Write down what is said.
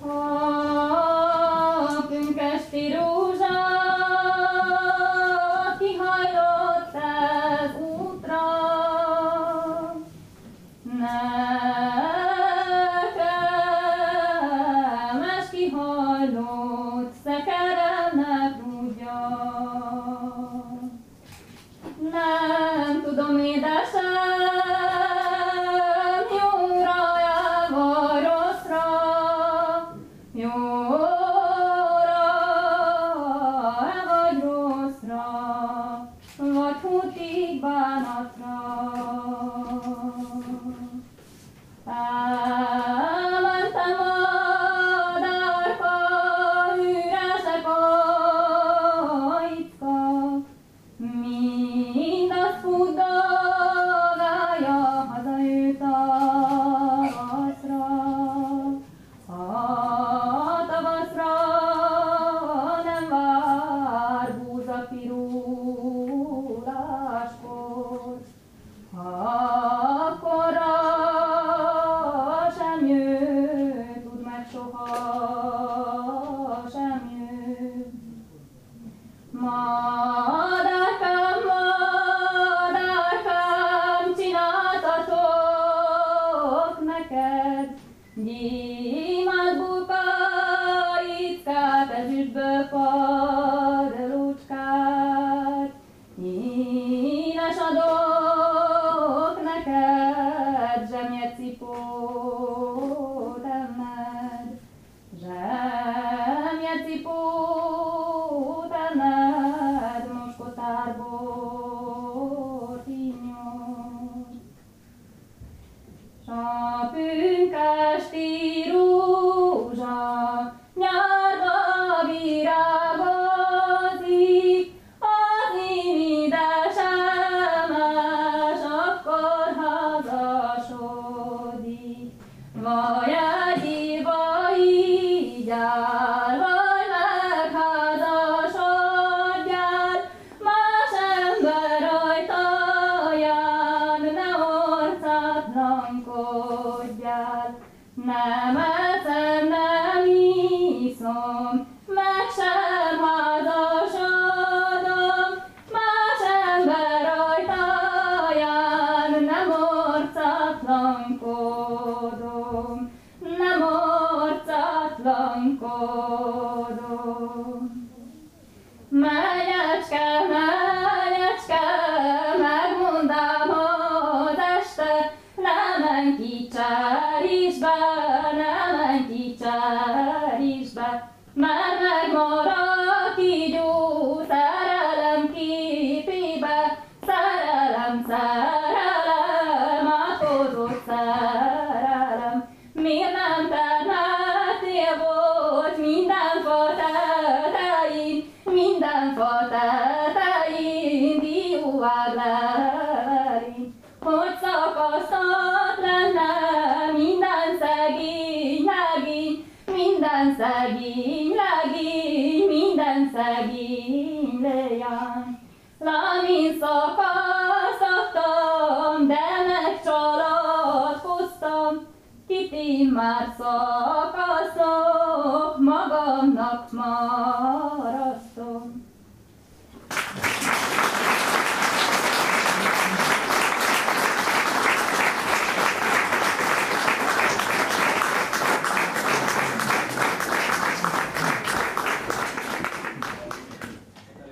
A pünkösdi rózsa kihajlott az útra, nekem es kihajlott szekeremnek. Nem tudom, édesem, bánatnak. Á, ديما البقاع تتجبر orcátlankodjál. Nem eszem, nem iszom, meg sem házasodom, más ember ajtaján nem orcátlankodom, nem orcátlankodom. Menyecske, menyecske, dióág levelén, hogy szakasztott lenne minden szegény legény, minden szegény legény, minden szegény lejány. Lámin szakasztottam, de megcsalatkoztam, kit én már szakasztom,